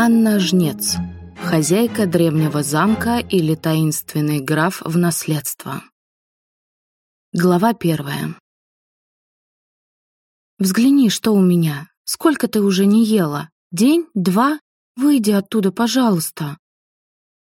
Анна Жнец. Хозяйка древнего замка или таинственный граф в наследство. Глава первая. «Взгляни, что у меня. Сколько ты уже не ела? День? Два? Выйди оттуда, пожалуйста».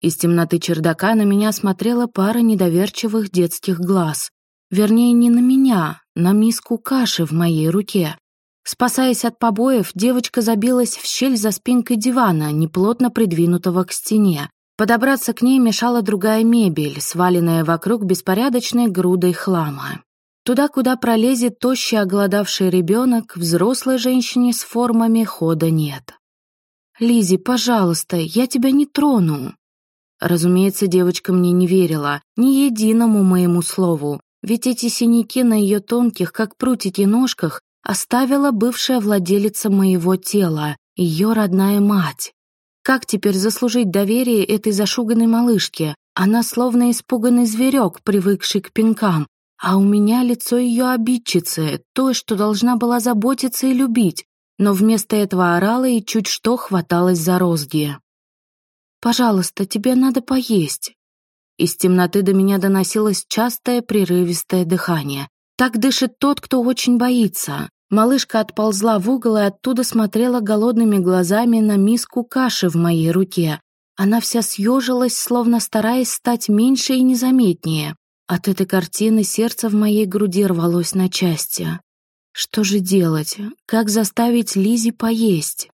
Из темноты чердака на меня смотрела пара недоверчивых детских глаз. Вернее, не на меня, на миску каши в моей руке. Спасаясь от побоев, девочка забилась в щель за спинкой дивана, неплотно придвинутого к стене. Подобраться к ней мешала другая мебель, сваленная вокруг беспорядочной грудой хлама. Туда, куда пролезет тощий оголодавший ребенок, взрослой женщине с формами хода нет. Лизи, пожалуйста, я тебя не трону». Разумеется, девочка мне не верила, ни единому моему слову, ведь эти синяки на ее тонких, как прутики, ножках оставила бывшая владелица моего тела, ее родная мать. Как теперь заслужить доверие этой зашуганной малышке? Она словно испуганный зверек, привыкший к пинкам, а у меня лицо ее обидчицы, той, что должна была заботиться и любить, но вместо этого орала и чуть что хваталась за розги. «Пожалуйста, тебе надо поесть». Из темноты до меня доносилось частое прерывистое дыхание. Так дышит тот, кто очень боится. Малышка отползла в угол и оттуда смотрела голодными глазами на миску каши в моей руке. Она вся съежилась, словно стараясь стать меньше и незаметнее. От этой картины сердце в моей груди рвалось на части. Что же делать? Как заставить Лизи поесть?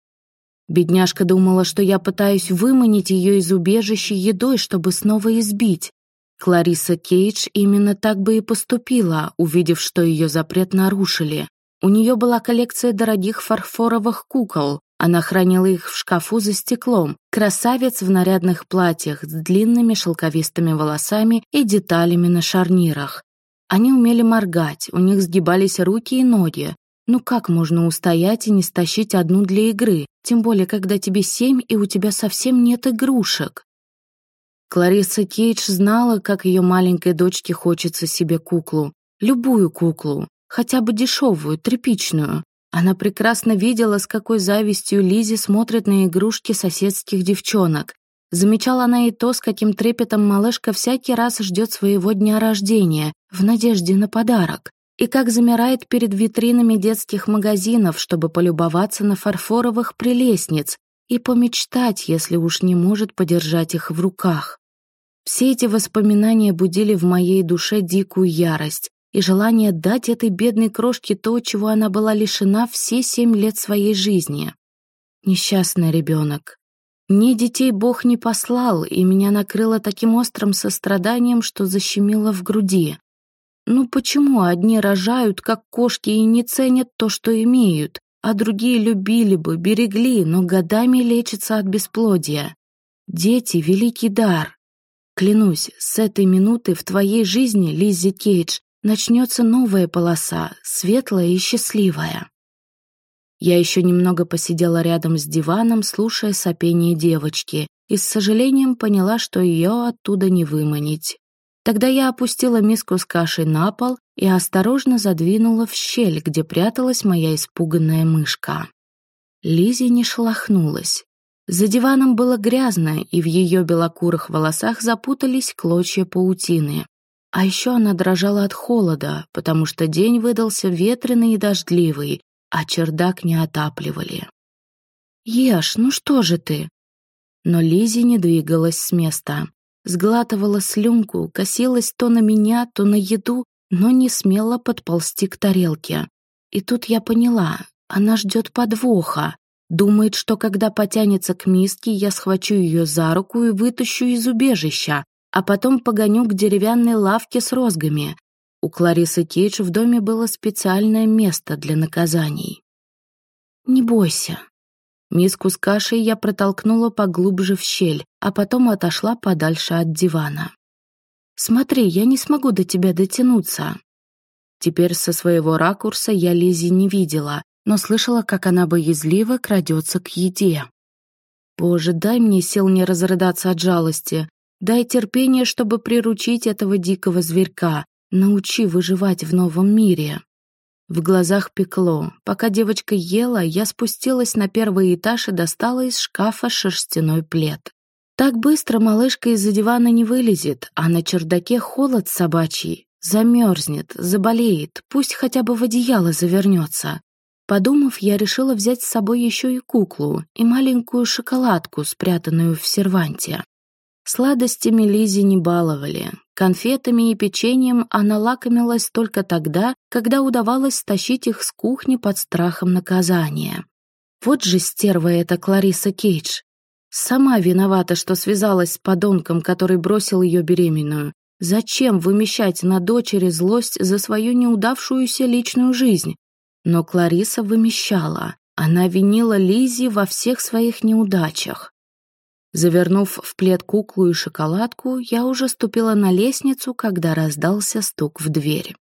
Бедняжка думала, что я пытаюсь выманить ее из убежища едой, чтобы снова избить. Клариса Кейдж именно так бы и поступила, увидев, что ее запрет нарушили. У нее была коллекция дорогих фарфоровых кукол. Она хранила их в шкафу за стеклом. Красавец в нарядных платьях с длинными шелковистыми волосами и деталями на шарнирах. Они умели моргать, у них сгибались руки и ноги. Ну как можно устоять и не стащить одну для игры, тем более когда тебе семь и у тебя совсем нет игрушек? Клариса Кейдж знала, как ее маленькой дочке хочется себе куклу. Любую куклу, хотя бы дешевую, тряпичную. Она прекрасно видела, с какой завистью Лизи смотрит на игрушки соседских девчонок. Замечала она и то, с каким трепетом малышка всякий раз ждет своего дня рождения, в надежде на подарок. И как замирает перед витринами детских магазинов, чтобы полюбоваться на фарфоровых прелестниц, и помечтать, если уж не может подержать их в руках. Все эти воспоминания будили в моей душе дикую ярость и желание дать этой бедной крошке то, чего она была лишена все семь лет своей жизни. Несчастный ребенок. Мне детей Бог не послал, и меня накрыло таким острым состраданием, что защемило в груди. Ну почему одни рожают, как кошки, и не ценят то, что имеют, а другие любили бы, берегли, но годами лечатся от бесплодия. Дети — великий дар. Клянусь, с этой минуты в твоей жизни, Лиззи Кейдж, начнется новая полоса, светлая и счастливая. Я еще немного посидела рядом с диваном, слушая сопение девочки, и с сожалением поняла, что ее оттуда не выманить. Тогда я опустила миску с кашей на пол и осторожно задвинула в щель, где пряталась моя испуганная мышка. Лизи не шелохнулась. За диваном было грязно, и в ее белокурых волосах запутались клочья паутины. А еще она дрожала от холода, потому что день выдался ветреный и дождливый, а чердак не отапливали. «Ешь, ну что же ты?» Но Лизи не двигалась с места сглатывала слюнку, косилась то на меня, то на еду, но не смела подползти к тарелке. И тут я поняла, она ждет подвоха. Думает, что когда потянется к миске, я схвачу ее за руку и вытащу из убежища, а потом погоню к деревянной лавке с розгами. У Кларисы Кейдж в доме было специальное место для наказаний. «Не бойся», Миску с кашей я протолкнула поглубже в щель, а потом отошла подальше от дивана. «Смотри, я не смогу до тебя дотянуться». Теперь со своего ракурса я Лизи не видела, но слышала, как она боязливо крадется к еде. «Боже, дай мне сил не разрыдаться от жалости. Дай терпение, чтобы приручить этого дикого зверька. Научи выживать в новом мире». В глазах пекло. Пока девочка ела, я спустилась на первый этаж и достала из шкафа шерстяной плед. Так быстро малышка из-за дивана не вылезет, а на чердаке холод собачий. Замерзнет, заболеет, пусть хотя бы в одеяло завернется. Подумав, я решила взять с собой еще и куклу и маленькую шоколадку, спрятанную в серванте. Сладостями Лизи не баловали. Конфетами и печеньем она лакомилась только тогда, когда удавалось стащить их с кухни под страхом наказания. Вот же стерва эта Клариса Кейдж. Сама виновата, что связалась с подонком, который бросил ее беременную. Зачем вымещать на дочери злость за свою неудавшуюся личную жизнь? Но Клариса вымещала. Она винила Лизи во всех своих неудачах. Завернув в плед куклу и шоколадку, я уже ступила на лестницу, когда раздался стук в дверь.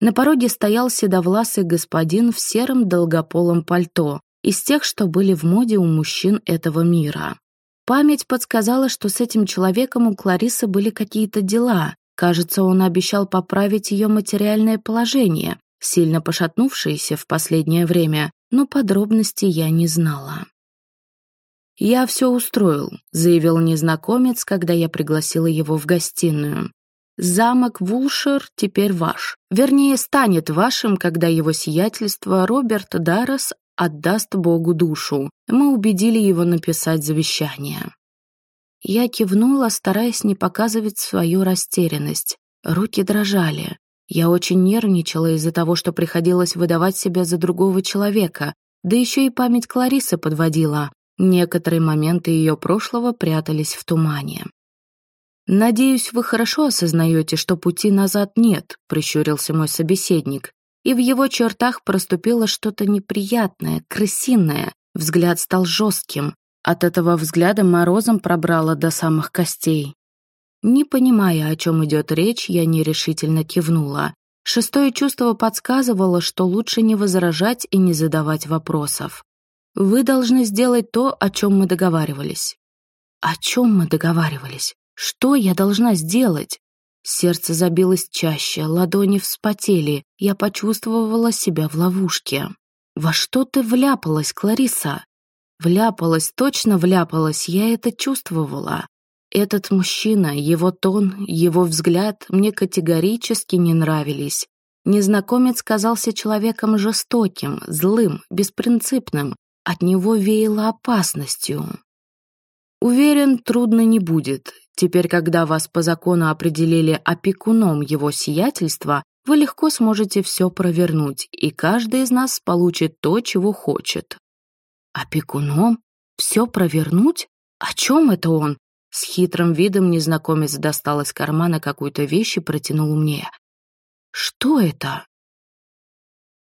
На пороге стоял седовласый господин в сером долгополом пальто, из тех, что были в моде у мужчин этого мира. Память подсказала, что с этим человеком у Кларисы были какие-то дела. Кажется, он обещал поправить ее материальное положение, сильно пошатнувшееся в последнее время, но подробностей я не знала. «Я все устроил», — заявил незнакомец, когда я пригласила его в гостиную. «Замок Вулшер теперь ваш. Вернее, станет вашим, когда его сиятельство Роберт Даррес отдаст Богу душу. Мы убедили его написать завещание». Я кивнула, стараясь не показывать свою растерянность. Руки дрожали. Я очень нервничала из-за того, что приходилось выдавать себя за другого человека, да еще и память Кларисы подводила. Некоторые моменты ее прошлого прятались в тумане. «Надеюсь, вы хорошо осознаете, что пути назад нет», — прищурился мой собеседник. И в его чертах проступило что-то неприятное, крысиное. Взгляд стал жестким. От этого взгляда морозом пробрало до самых костей. Не понимая, о чем идет речь, я нерешительно кивнула. Шестое чувство подсказывало, что лучше не возражать и не задавать вопросов. Вы должны сделать то, о чем мы договаривались». «О чем мы договаривались? Что я должна сделать?» Сердце забилось чаще, ладони вспотели. Я почувствовала себя в ловушке. «Во что ты вляпалась, Клариса?» Вляпалась, точно вляпалась, я это чувствовала. Этот мужчина, его тон, его взгляд мне категорически не нравились. Незнакомец казался человеком жестоким, злым, беспринципным, от него веяло опасностью. Уверен, трудно не будет. Теперь, когда вас по закону определили опекуном его сиятельства, вы легко сможете все провернуть, и каждый из нас получит то, чего хочет. Опекуном? Все провернуть? О чем это он? С хитрым видом незнакомец достал из кармана какую-то вещь и протянул мне. Что это?